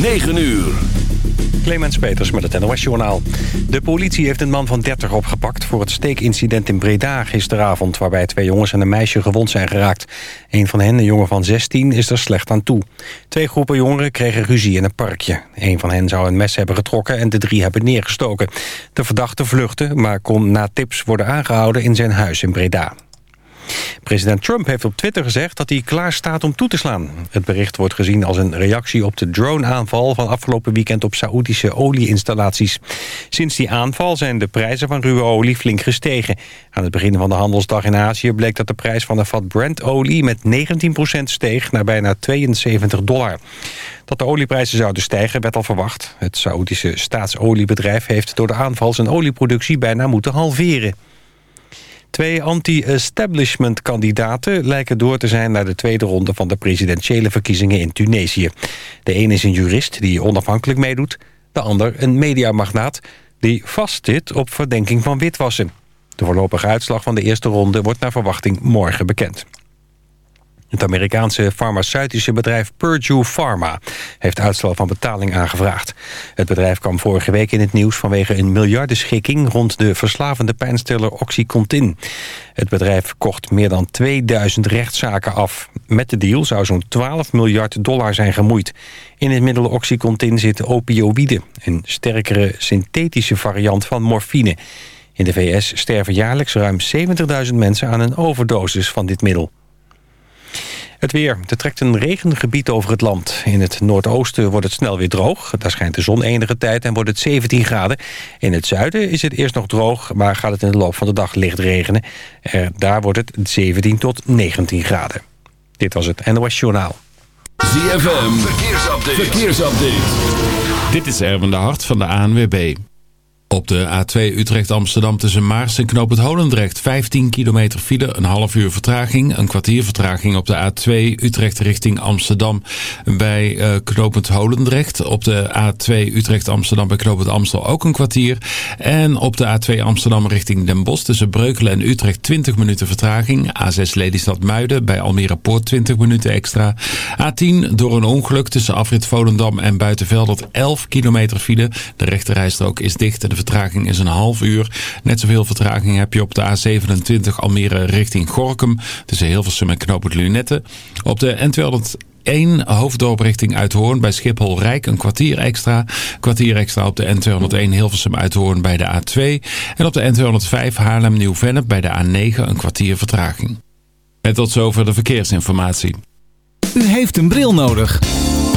9 uur. Clemens Peters met het NOS-journaal. De politie heeft een man van 30 opgepakt voor het steekincident in Breda gisteravond... waarbij twee jongens en een meisje gewond zijn geraakt. Een van hen, een jongen van 16, is er slecht aan toe. Twee groepen jongeren kregen ruzie in een parkje. Een van hen zou een mes hebben getrokken en de drie hebben neergestoken. De verdachte vluchtte, maar kon na tips worden aangehouden in zijn huis in Breda. President Trump heeft op Twitter gezegd dat hij klaar staat om toe te slaan. Het bericht wordt gezien als een reactie op de drone-aanval... van afgelopen weekend op Saoedische olieinstallaties. Sinds die aanval zijn de prijzen van ruwe olie flink gestegen. Aan het begin van de handelsdag in Azië bleek dat de prijs van een vat Brent-olie... met 19% steeg naar bijna 72 dollar. Dat de olieprijzen zouden stijgen werd al verwacht. Het Saoedische staatsoliebedrijf heeft door de aanval zijn olieproductie bijna moeten halveren. Twee anti-establishment kandidaten lijken door te zijn... naar de tweede ronde van de presidentiële verkiezingen in Tunesië. De een is een jurist die onafhankelijk meedoet. De ander een mediamagnaat die vastzit op verdenking van witwassen. De voorlopige uitslag van de eerste ronde wordt naar verwachting morgen bekend. Het Amerikaanse farmaceutische bedrijf Purdue Pharma heeft uitstel van betaling aangevraagd. Het bedrijf kwam vorige week in het nieuws vanwege een miljardenschikking rond de verslavende pijnstiller Oxycontin. Het bedrijf kocht meer dan 2000 rechtszaken af. Met de deal zou zo'n 12 miljard dollar zijn gemoeid. In het middel Oxycontin zit opioïde, een sterkere synthetische variant van morfine. In de VS sterven jaarlijks ruim 70.000 mensen aan een overdosis van dit middel. Het weer. Er trekt een regengebied over het land. In het noordoosten wordt het snel weer droog. Daar schijnt de zon enige tijd en wordt het 17 graden. In het zuiden is het eerst nog droog, maar gaat het in de loop van de dag licht regenen. daar wordt het 17 tot 19 graden. Dit was het NOS Journaal. ZFM. Verkeersupdate. Verkeersupdate. Dit is Erwin de Hart van de ANWB. Op de A2 Utrecht-Amsterdam tussen Maars en Knoop het Holendrecht. 15 kilometer file, een half uur vertraging. Een kwartier vertraging op de A2 Utrecht richting Amsterdam bij uh, het Holendrecht. Op de A2 Utrecht-Amsterdam bij Knoop het Amstel ook een kwartier. En op de A2 Amsterdam richting Den Bosch tussen Breukelen en Utrecht 20 minuten vertraging. A6 Lelystad-Muiden bij Almere Poort 20 minuten extra. A10 door een ongeluk tussen Afrit Volendam en Buitenveldert 11 kilometer file. De rechterrijstrook is dicht en de vertraging is een half uur. Net zoveel vertraging heb je op de A27 Almere richting Gorkum. Tussen Hilversum en Knoopend Lunette. Op de N201 hoofddorp richting Uithoorn bij Schiphol Rijk een kwartier extra. Kwartier extra op de N201 Hilversum Uithoorn bij de A2. En op de N205 Haarlem Nieuw-Vennep bij de A9 een kwartier vertraging. En tot zover de verkeersinformatie. U heeft een bril nodig.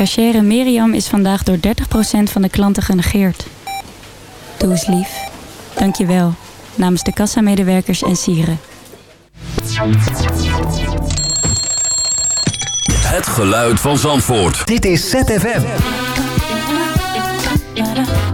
Cachere Miriam is vandaag door 30% van de klanten genegeerd. Doe eens lief. Dank je wel. Namens de kassamedewerkers en sieren. Het geluid van Zandvoort. Dit is ZFM. ZFM.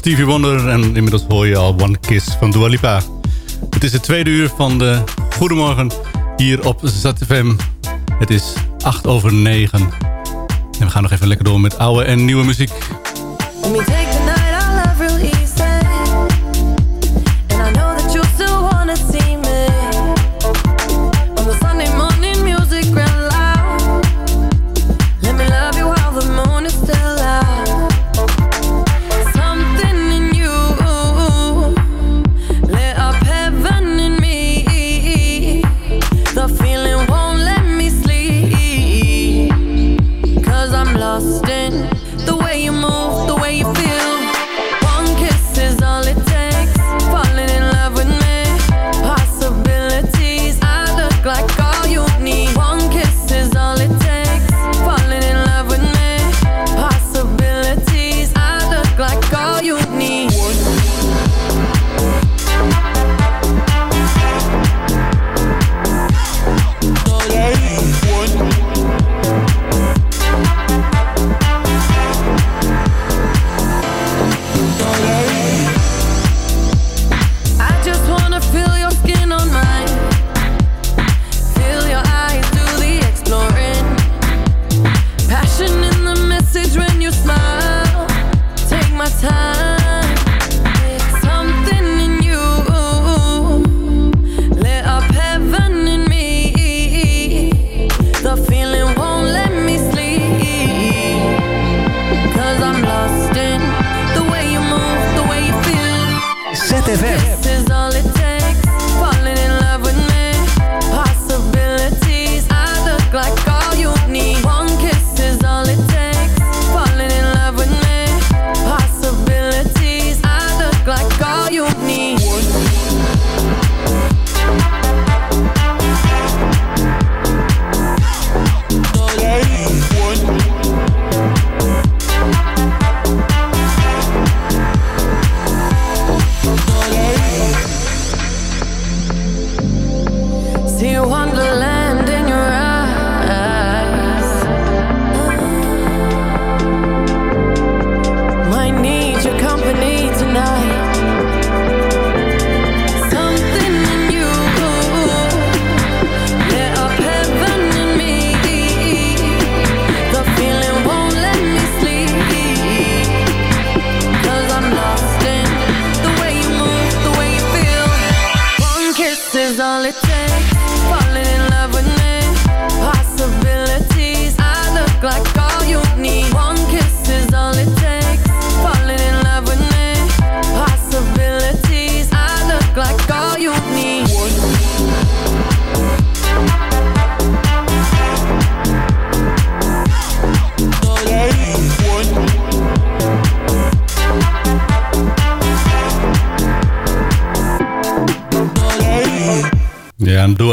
Stevie Wonder. En inmiddels hoor je al One Kiss van Dua Lipa. Het is het tweede uur van de Goedemorgen hier op ZFM. Het is acht over negen En we gaan nog even lekker door met oude en nieuwe muziek.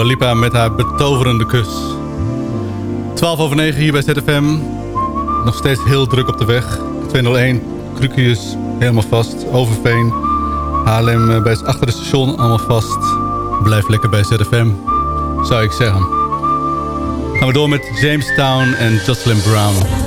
Lipa met haar betoverende kus. 12 over 9 hier bij ZFM. Nog steeds heel druk op de weg. 201, Krukius, helemaal vast. Overveen, Haarlem eh, bij het achter het station, allemaal vast. Blijf lekker bij ZFM, zou ik zeggen. Gaan we door met Jamestown en Jocelyn Brown.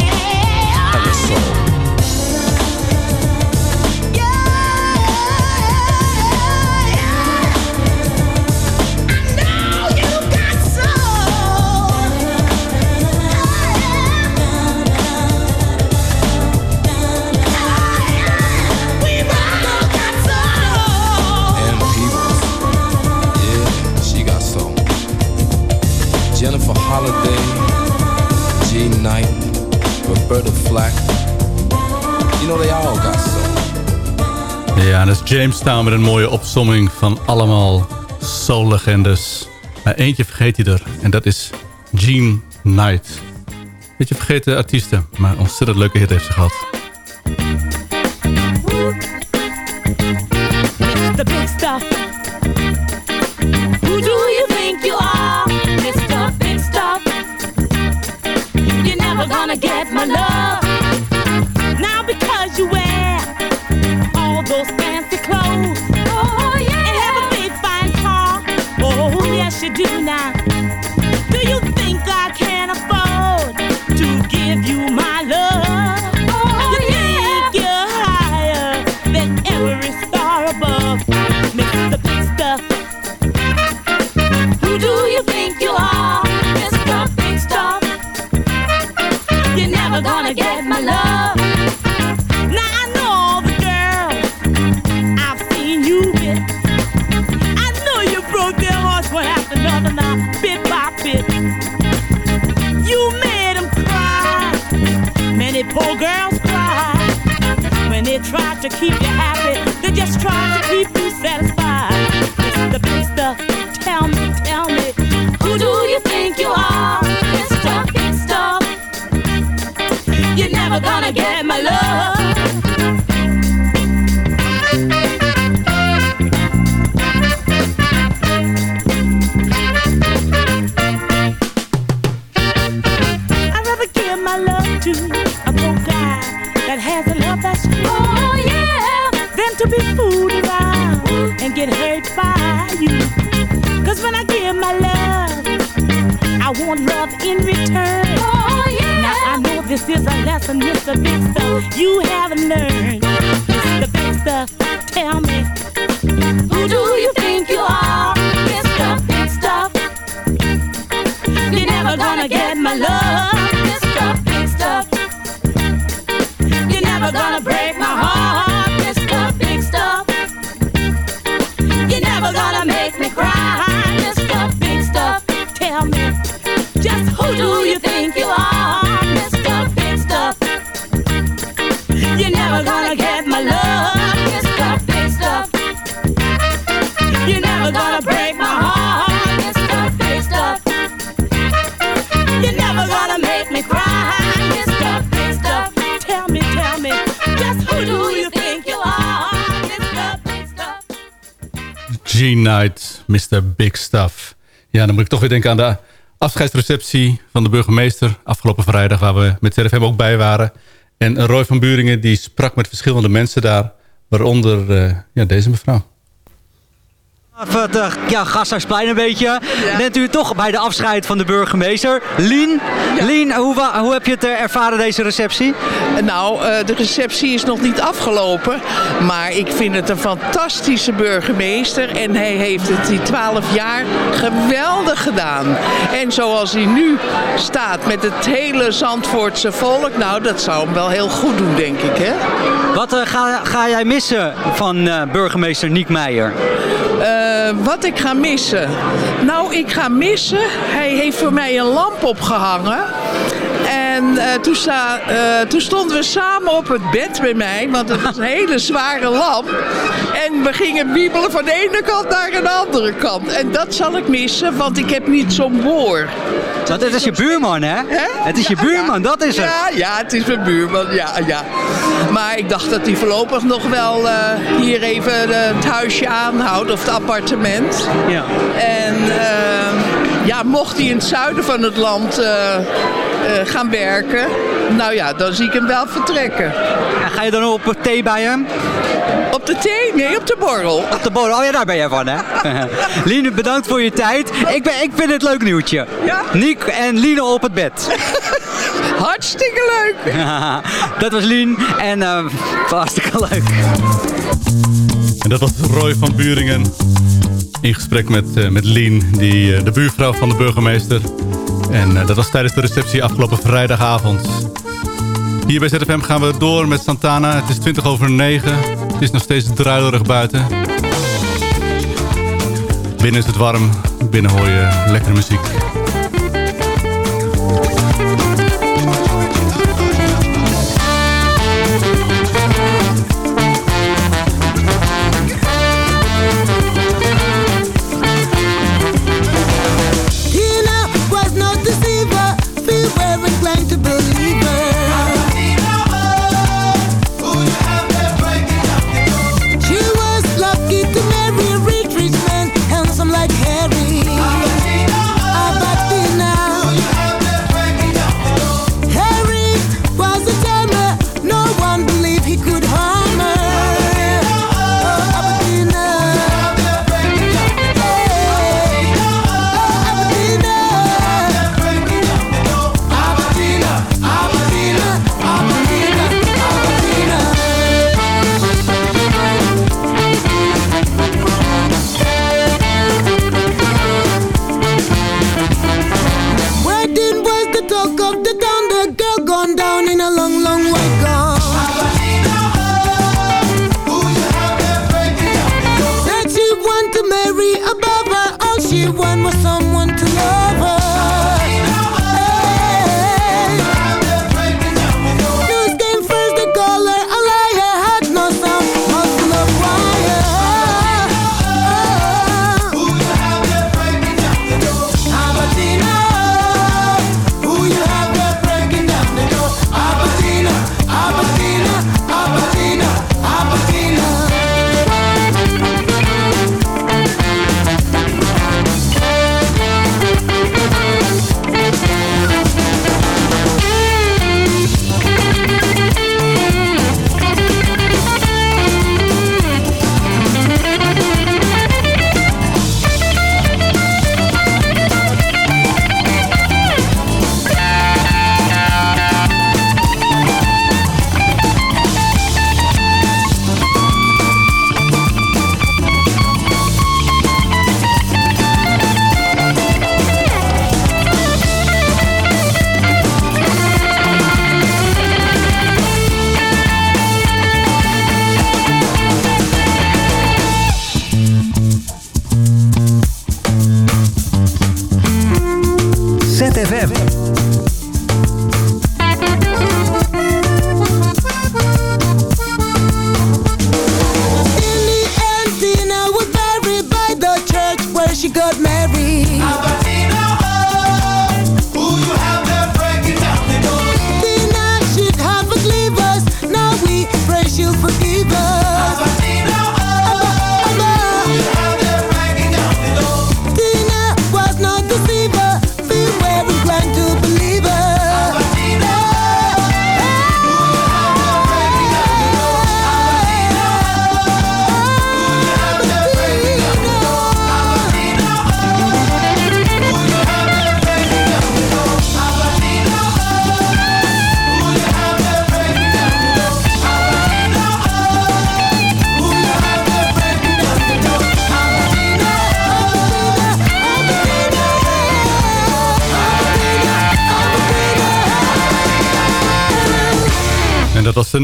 flack. You know they all got soul. Ja, dat is Jamestown met een mooie opsomming van allemaal soul-legendes. Maar eentje vergeet hij er. En dat is Gene Knight. Beetje vergeten artiesten, maar ontzettend leuke hit heeft ze gehad. the big stuff. Who do you think you are, Mr. Big Stuff? You're never gonna get my love. To keep you happy, they just try to keep you satisfied. Mr. Big Stuff. Ja, dan moet ik toch weer denken aan de afscheidsreceptie van de burgemeester... afgelopen vrijdag, waar we met ZFM ook bij waren. En Roy van Buringen die sprak met verschillende mensen daar... waaronder eh, ja, deze mevrouw. Het uh, ja, Gasthuisplein een beetje. Bent u toch bij de afscheid van de burgemeester. Lien, Lien hoe, hoe heb je het eh, ervaren deze receptie? Nou, eh, de receptie is nog niet afgelopen. Maar ik vind het een fantastische burgemeester. En hij heeft het die twaalf jaar geweldig gedaan. En zoals hij nu staat met het hele Zandvoortse volk. Nou, dat zou hem wel heel goed doen, denk ik. Hè? Wat eh, ga, ga jij missen van eh, burgemeester Niek Meijer? Eh, wat ik ga missen? Nou, ik ga missen. Hij heeft voor mij een lamp opgehangen. En eh, toen, sta, eh, toen stonden we samen op het bed bij mij, want het was een hele zware lamp. En we gingen wiebelen van de ene kant naar de andere kant. En dat zal ik missen, want ik heb niet zo'n boor. Want het is je buurman, hè? Het is je buurman, dat is het. Ja, ja, het is mijn buurman, ja, ja. Maar ik dacht dat hij voorlopig nog wel eh, hier even eh, het huisje aanhoudt, of het appartement. Ja. En eh, ja, mocht hij in het zuiden van het land gaan werken, nou ja, dan zie ik hem wel vertrekken. En ga je dan op thee bij hem? Op de thee? Nee, op de borrel. Op de borrel, oh ja, daar ben jij van, hè? Liene, bedankt voor je tijd. Ik, ben, ik vind het leuk nieuwtje. Ja? Niek en Liene op het bed. Hartstikke leuk. dat was Lien en eh, hartstikke leuk. En dat was Roy van Buringen. In gesprek met, eh, met Lien, die, eh, de buurvrouw van de burgemeester. En dat was tijdens de receptie afgelopen vrijdagavond. Hier bij ZFM gaan we door met Santana. Het is 20 over 9. Het is nog steeds druilerig buiten. Binnen is het warm. Binnen hoor je lekkere muziek.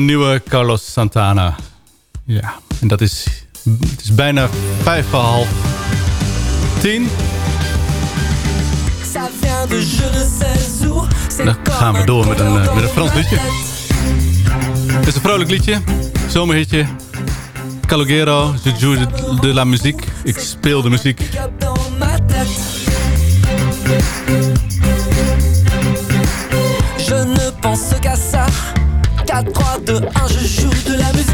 nieuwe Carlos Santana. Ja, en dat is, het is bijna vijf voor half tien. Dan gaan we door met een, eh, met een Frans liedje. Het is een vrolijk liedje, zomerhitje. Calogero, je joue de la muziek. Ik speel de muziek. de 1, je joue de la musique.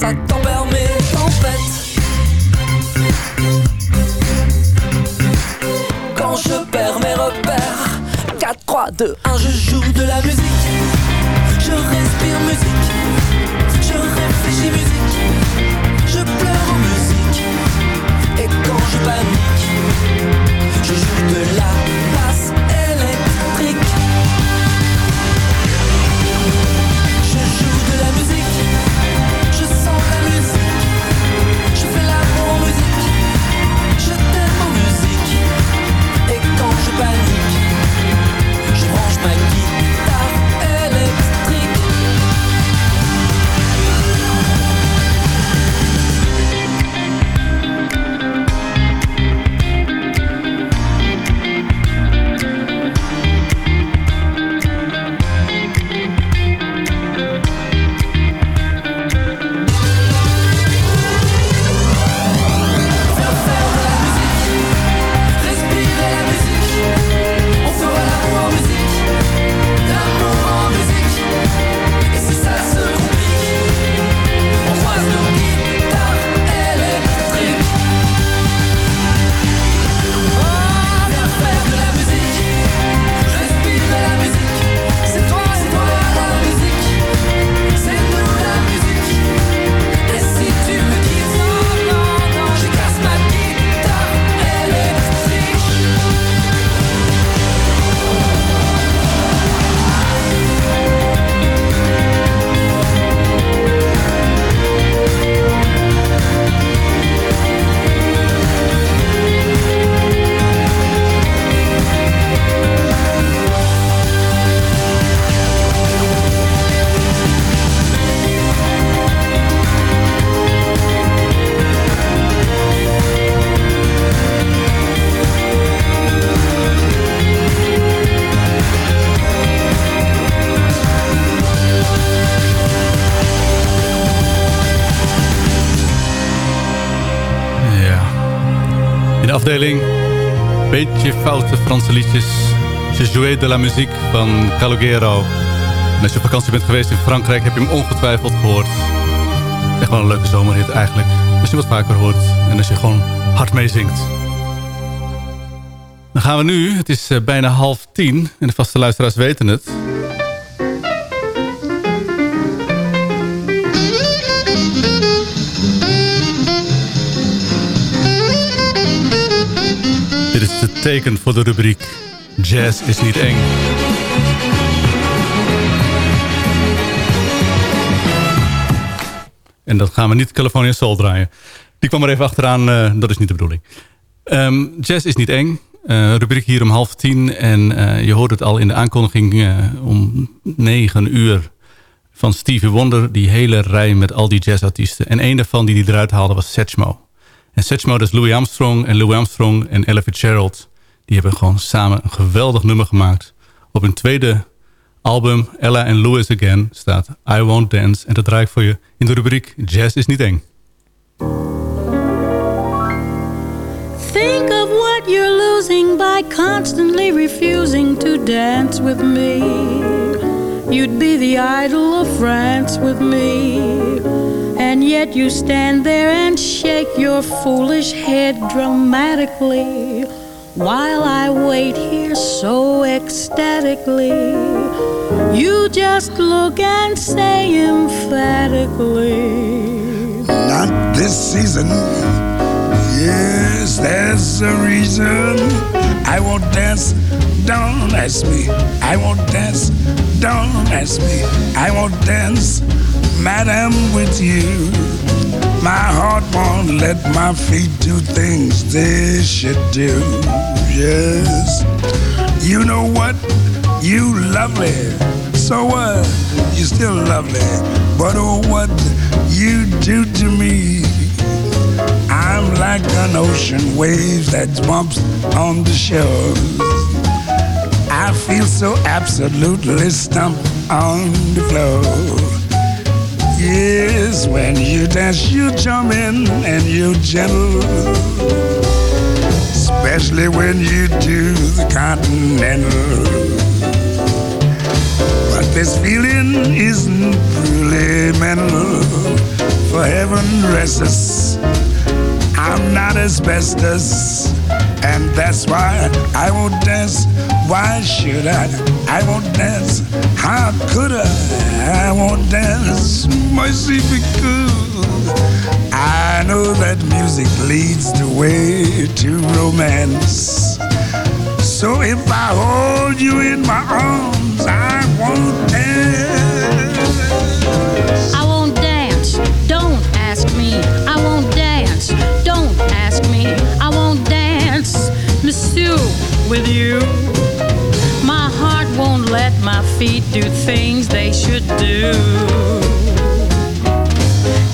ça t'emmerde mais en fait Quand je perds mes repères 4, 3, 2, 1, je joue de la musique. Je respire musique. Je réfléchis musique. Beetje foute Franse liedjes. Je jouais de la musique van Calogero. En als je op vakantie bent geweest in Frankrijk heb je hem ongetwijfeld gehoord. Echt wel een leuke zomerhit eigenlijk. Als je wat vaker hoort en als je gewoon hard meezingt. Dan gaan we nu, het is eh, bijna half tien en de vaste luisteraars weten het. Teken voor de rubriek Jazz is niet eng. En dat gaan we niet California Soul draaien. Die kwam er even achteraan, eh, dat is niet de bedoeling. Ehm, jazz is niet eng. Eh, rubriek hier om half tien. En eh, je hoort het al in de aankondiging om negen uur van Stevie Wonder. Die hele rij met al die jazzartiesten. En een daarvan die die eruit haalde was Satchmo. En Satchmo dat is Louis Armstrong. En Louis Armstrong en Ella Fitzgerald. Die hebben gewoon samen een geweldig nummer gemaakt. Op hun tweede album, Ella and Louis Again, staat I Won't Dance. En dat draai ik voor je in de rubriek Jazz is niet eng. Think of what you're losing by constantly refusing to dance with me. You'd be the idol of France with me. And yet you stand there and shake your foolish head dramatically. While I wait here so ecstatically. You just look and say emphatically. Not this season. Yes, there's a reason. I won't dance, don't ask me. I won't dance, don't ask me. I won't dance, madam, with you. My heart won't let my feet do things they should do. Yes, you know what? You lovely. So what? You still lovely. But oh, what you do to me? I'm like an ocean wave that bumps on the shore. I feel so absolutely stumped on the floor. Yes, when you dance, you jump in and you gentle. Especially when you do the continental. But this feeling isn't really mental. For heaven rest us. I'm not asbestos, and that's why I won't dance. Why should I? I won't dance. How could I? I won't dance. Mercy because I know that music leads the way to romance. So if I hold you in my arms, I won't dance. I won't dance. Don't ask me. I won't dance. Don't ask me. I won't dance, Monsieur, with you. Won't let my feet do things they should do.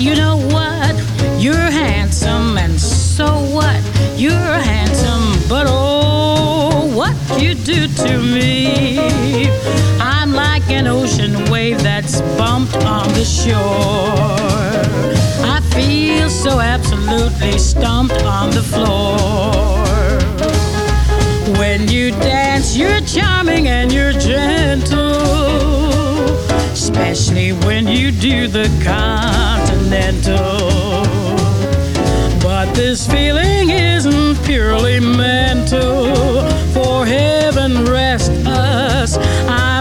You know what? You're handsome, and so what? You're handsome, but oh, what you do to me. I'm like an ocean wave that's bumped on the shore. I feel so absolutely stumped on the floor. When you dance, you're charming and you're gentle. Especially when you do the continental. But this feeling isn't purely mental. For heaven rest us, I'm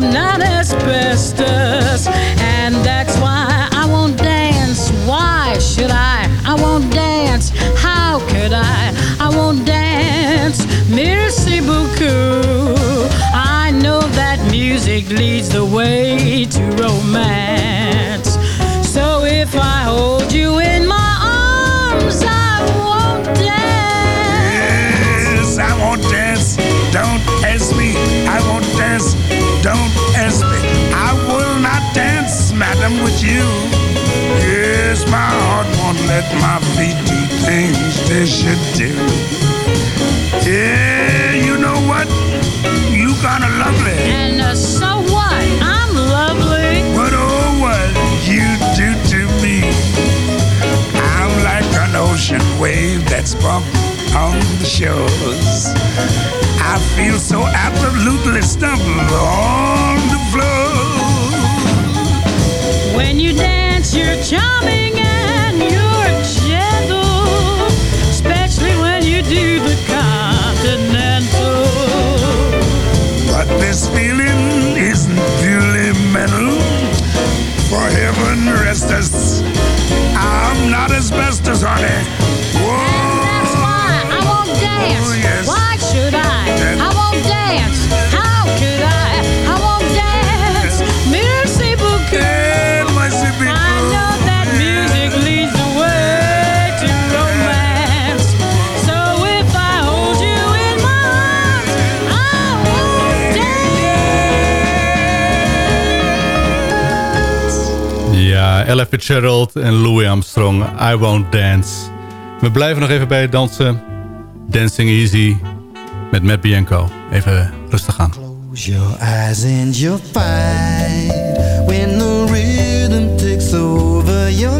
music leads the way to romance. So if I hold you in my arms, I won't dance. Yes, I won't dance. Don't ask me. I won't dance. Don't ask me. I will not dance, madam, with you. Yes, my heart won't let my feet do things they should do. Yeah, you know what? You kinda lovely. And uh, so ocean wave that's bumped on the shores. I feel so absolutely stumped on the floor. When you dance, you're charming and you're gentle, especially when you do the continental. But this feeling isn't purely mental. For heaven rest us, I'm not asbestos, honey. And That's why I won't dance. Oh, yes. Why should I? I won't dance. Ella Fitzgerald en Louis Armstrong, I Won't Dance. We blijven nog even bij het dansen. Dancing Easy met Matt Bianco. Even rustig aan. Close your eyes and you'll find when the rhythm takes over your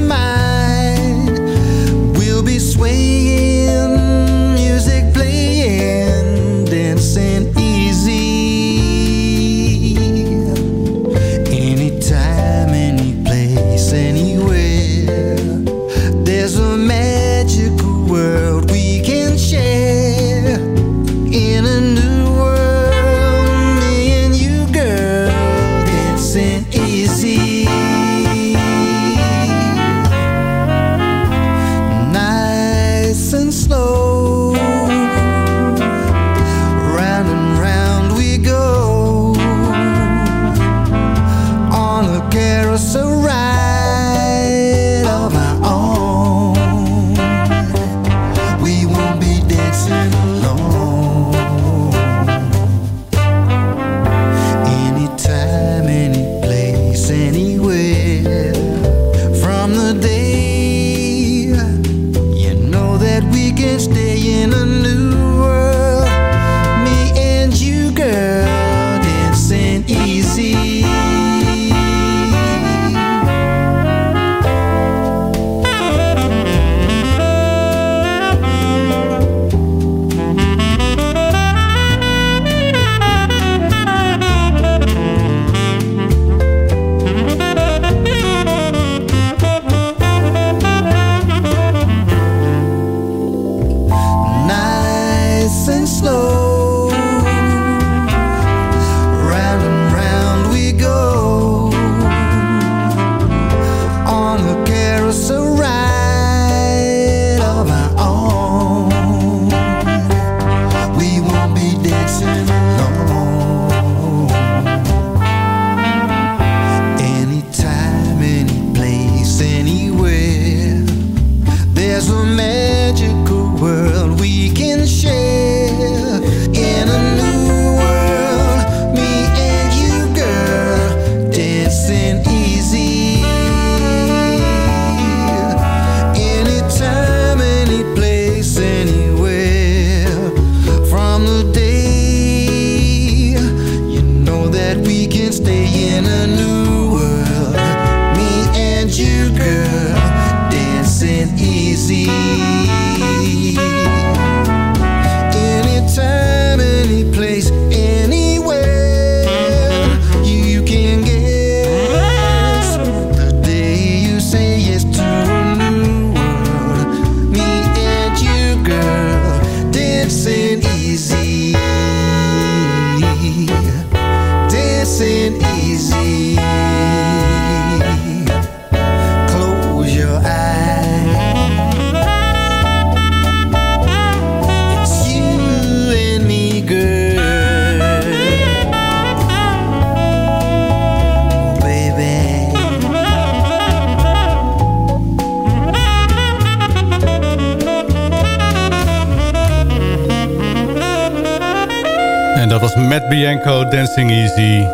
Dancing Easy.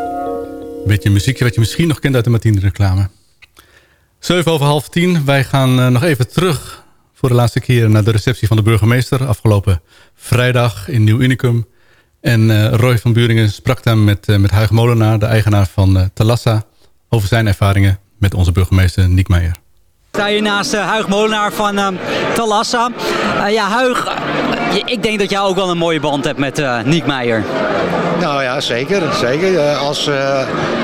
Beetje muziekje wat je misschien nog kent uit de Martine reclame. 7 over half tien. Wij gaan eh, nog even terug voor de laatste keer naar de receptie van de burgemeester. Afgelopen vrijdag in Nieuw Unicum. En eh, Roy van Buringen sprak daar met, uh, met Huig Molenaar, de eigenaar van Talassa... over zijn ervaringen met onze burgemeester Niek Meijer. Sta je naast Huig Molenaar van Talassa. Ja, Huig, ik denk dat jij ook wel een mooie band hebt met Niek Meijer. Nou ja, zeker. zeker. Als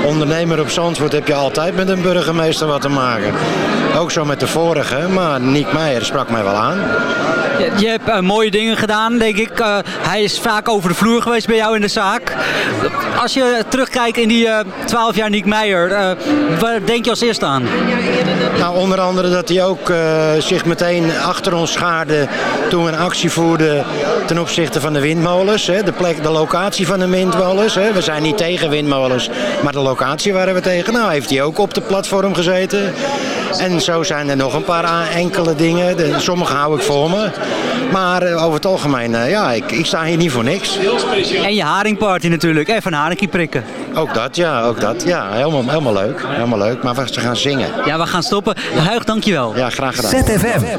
ondernemer op Zandvoort heb je altijd met een burgemeester wat te maken. Ook zo met de vorige, maar Niek Meijer sprak mij wel aan. Je, je hebt uh, mooie dingen gedaan, denk ik. Uh, hij is vaak over de vloer geweest bij jou in de zaak. Als je terugkijkt in die uh, 12 jaar Niek Meijer, waar denk je als eerste aan? Nou, onder andere dat hij ook zich meteen achter ons schaarde toen we een actie voerden ten opzichte van de windmolens. Hè, de, plek, de locatie van de windmolens. Hè. We zijn niet tegen windmolens, maar de locatie waren we tegen. Nou, heeft hij ook op de platform gezeten. En zo zijn er nog een paar enkele dingen. De, sommige hou ik voor me. Maar uh, over het algemeen, uh, ja, ik, ik sta hier niet voor niks. En je haringparty natuurlijk. Even een haringkie prikken. Ook dat, ja, ook dat. Ja, helemaal, helemaal leuk. Helemaal leuk. Maar we gaan zingen. Ja, we gaan stoppen. Huig, dankjewel. Ja, graag gedaan. ZFM.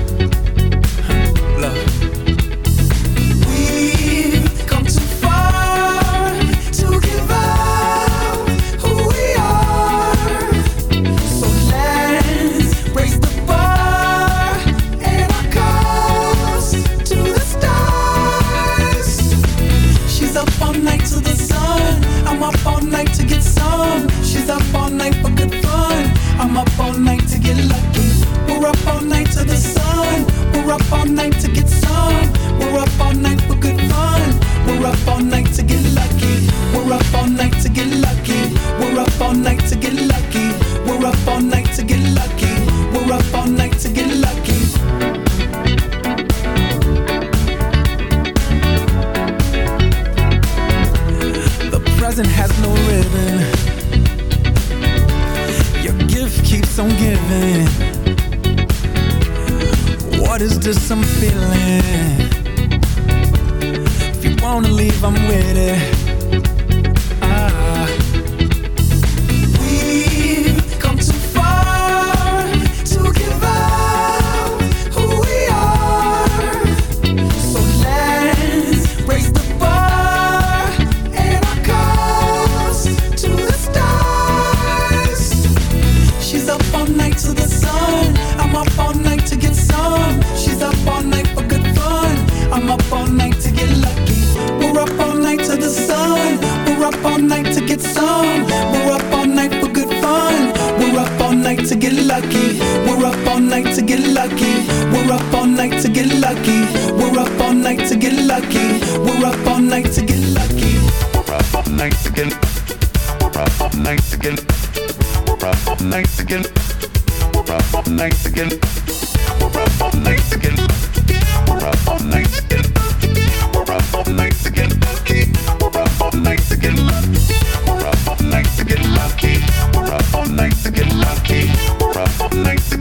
like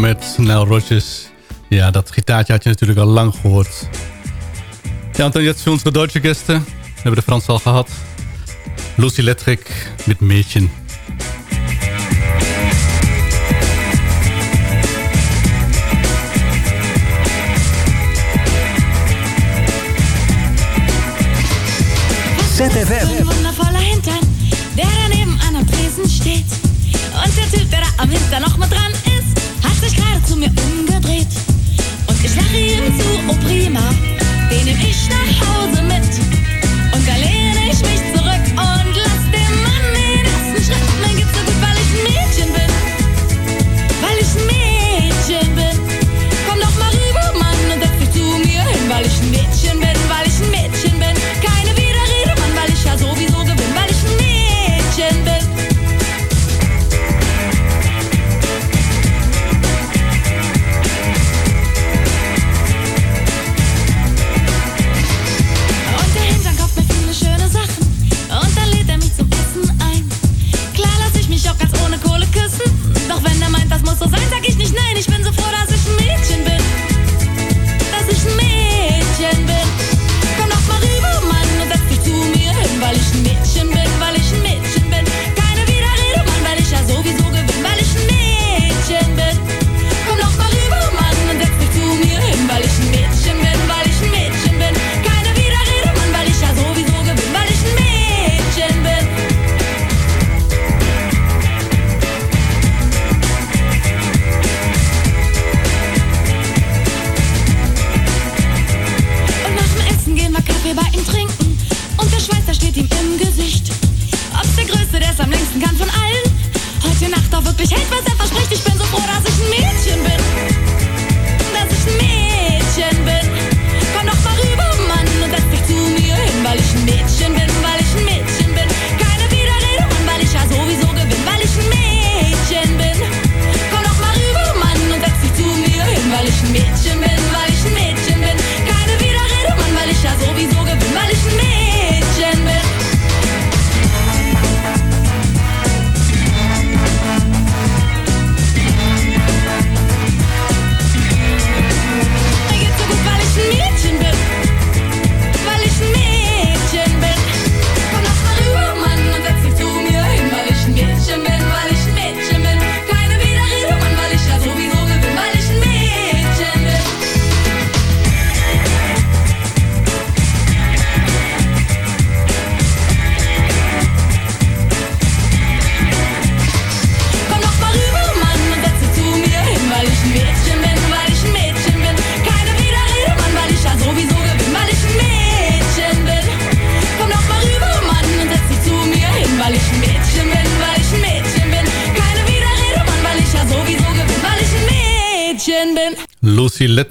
met Nel Rogers. Ja, dat gitaartje had je natuurlijk al lang gehoord. Ja, Antoniette Films voor Duitse gasten. We hebben de Frans al gehad. Lucy Lettrick met Mädchen. ZFM. Wundervoller Hintern, der daneben an aan een steht. staat. En Typ, der da aan. Hintern noch mit dran zu, op prima. Den nehm ich nach Hause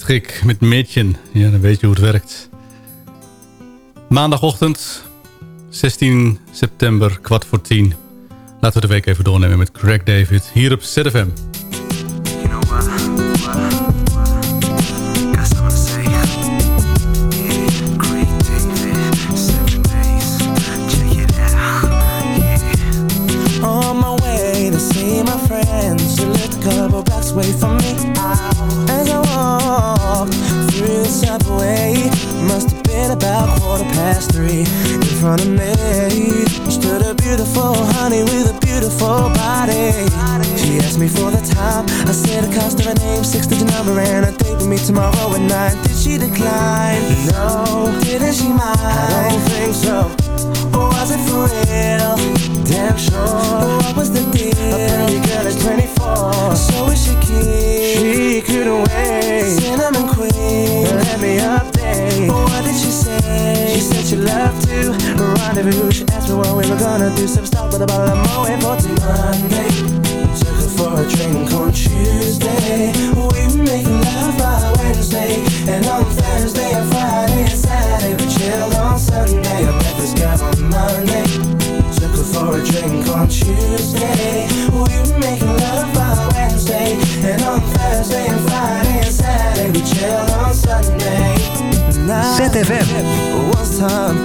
Ik met Mädchen. Ja, dan weet je hoe het werkt. Maandagochtend, 16 september, kwart voor tien. Laten we de week even doornemen met Craig David hier op ZFM. about quarter past three In front of me Stood a beautiful honey with a beautiful body She asked me for the time I said a cost of her name, six digit number And a date with me tomorrow at nine Did she decline? No, didn't she mind? I don't think so Or was it for real? Damn sure what was the deal? A pretty girl at 24 away for till Monday. Took her for a drink on Tuesday. We were love by Wednesday. And on Thursday and Friday and Saturday, we chilled on Sunday. I met this guy on Monday. Took her for a drink on Tuesday. We were love by Wednesday. And on Thursday and Friday and Saturday, we chilled on Sunday. ZFM. One time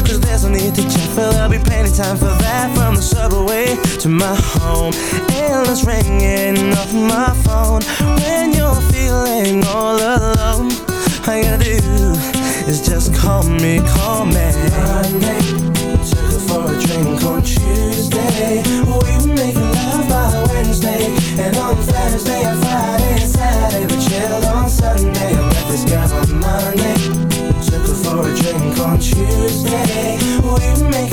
Need to check, but there'll be plenty time for that. From the subway to my home Endless ringing off my phone. When you're feeling all alone All you gotta do is just call me, call me. Monday, took her for a drink on Tuesday. We were making love by Wednesday And on Thursday and Friday and Saturday We chilled on Sunday. I met this guy on Monday Took her for a drink on Tuesday We were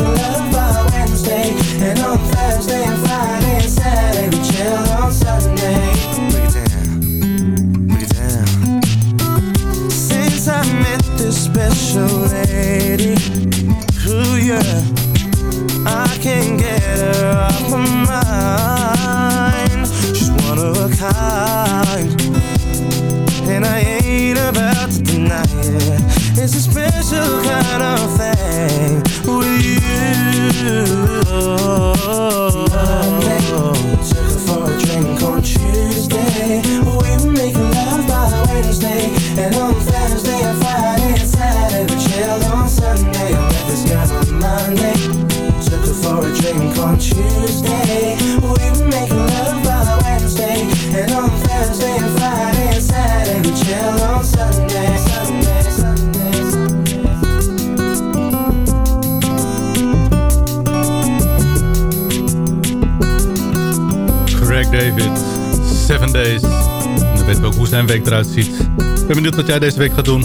zijn week eruit ziet. Ik ben benieuwd wat jij deze week gaat doen.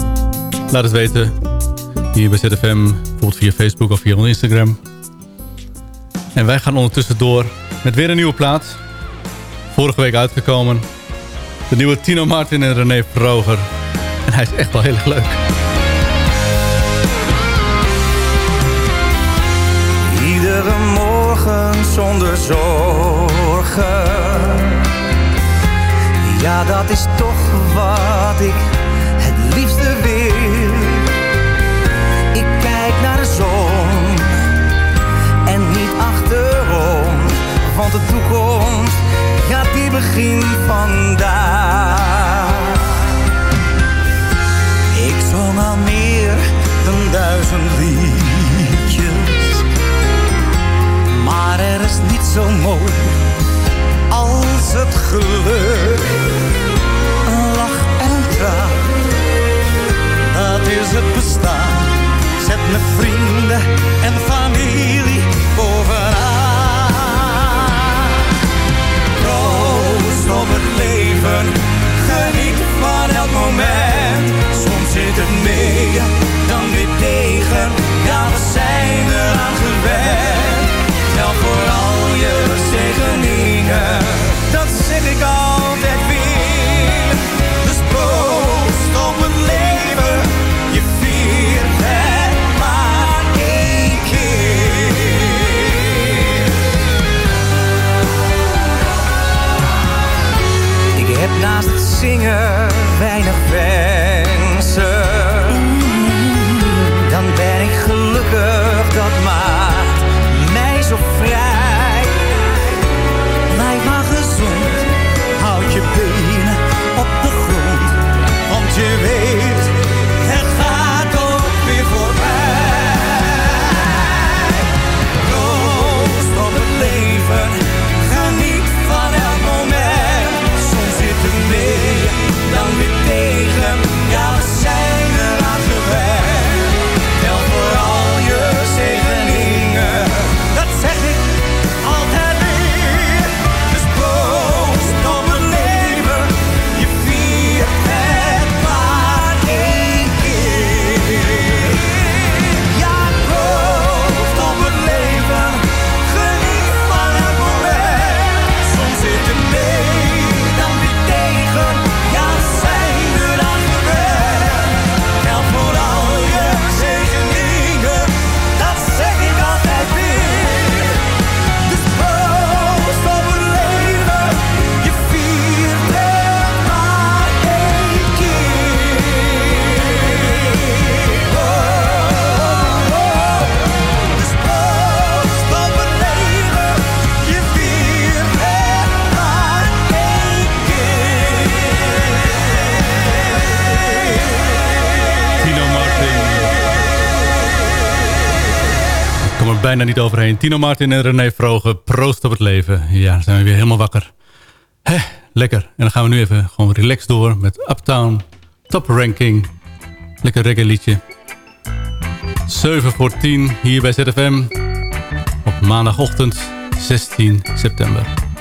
Laat het weten. Hier bij ZFM, bijvoorbeeld via Facebook of via Instagram. En wij gaan ondertussen door met weer een nieuwe plaat. Vorige week uitgekomen. De nieuwe Tino Martin en René Vroger. En hij is echt wel heel erg leuk. Iedere morgen zonder zorgen. Ja, dat is toch wat ik het liefste wil. Ik kijk naar de zon en niet achterom. Want de toekomst, ja, die begint vandaag. Ik zong al meer dan duizend liedjes. Maar er is niet zo mooi als het geluk. Bijna niet overheen. Tino Martin en René Vrogen, proost op het leven. Ja, zijn we weer helemaal wakker. Hè, lekker. En dan gaan we nu even gewoon relaxed door met Uptown, Top Ranking. Lekker reggae liedje. 7 voor 10 hier bij ZFM. Op maandagochtend 16 september.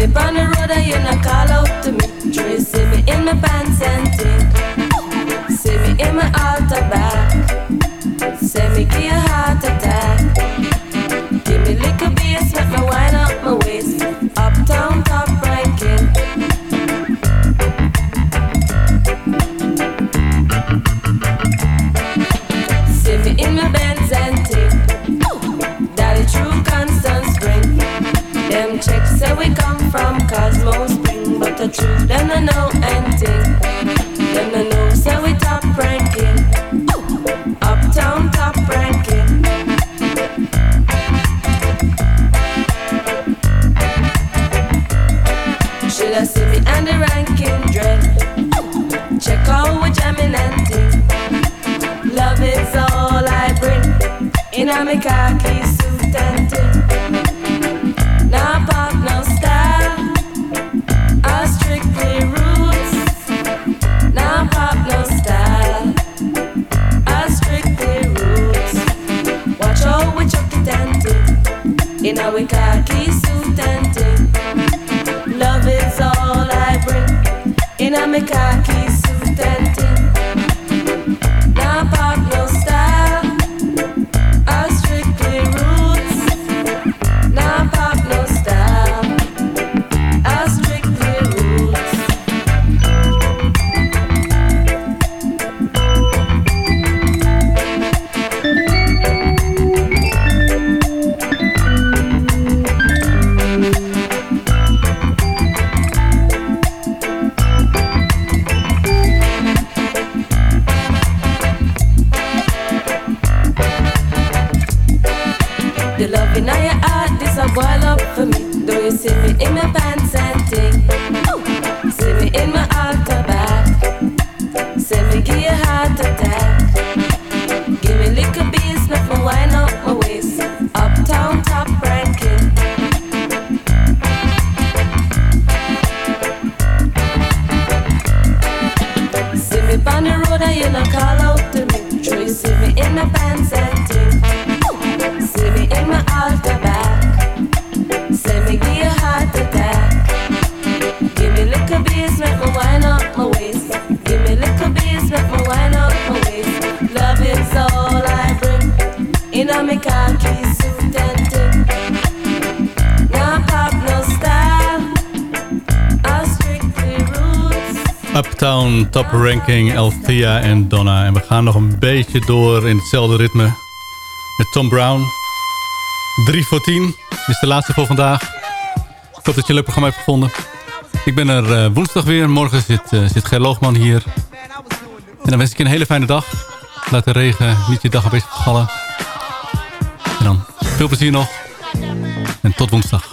Me on the road and you not call out to me. See me in my pants and ting. See me in my altar back. Say me give heart attack. Give me little bass, make me wind up my waist. Uptown top ranking. See me in my Benz and ting. Daddy true constant spring. Them checks say we from Cosmos Spring, but the truth them I know and ting. Them I know say we top ranking. Uptown top ranking. Should I see me and the ranking dread? Check out what jamming and ting. Love is all I bring. In a me khaki In you not call out to me. True, see me in my pants and ting. See me in my altar back. Say me give you heart attack. Give me little bass, make me wind up my waist. Give me little bass, make me wind up my waist. Love is all I bring. In a me Uptown Top Ranking, Althea en Donna. En we gaan nog een beetje door in hetzelfde ritme met Tom Brown. 3 voor 10 is de laatste voor vandaag. Ik hoop dat je een leuk programma hebt gevonden. Ik ben er eh, woensdag weer. Morgen zit, eh, zit Ger Loogman hier. En dan wens ik je een hele fijne dag. Laat de regen niet je dag een beetje vergallen. En dan veel plezier nog. En tot woensdag.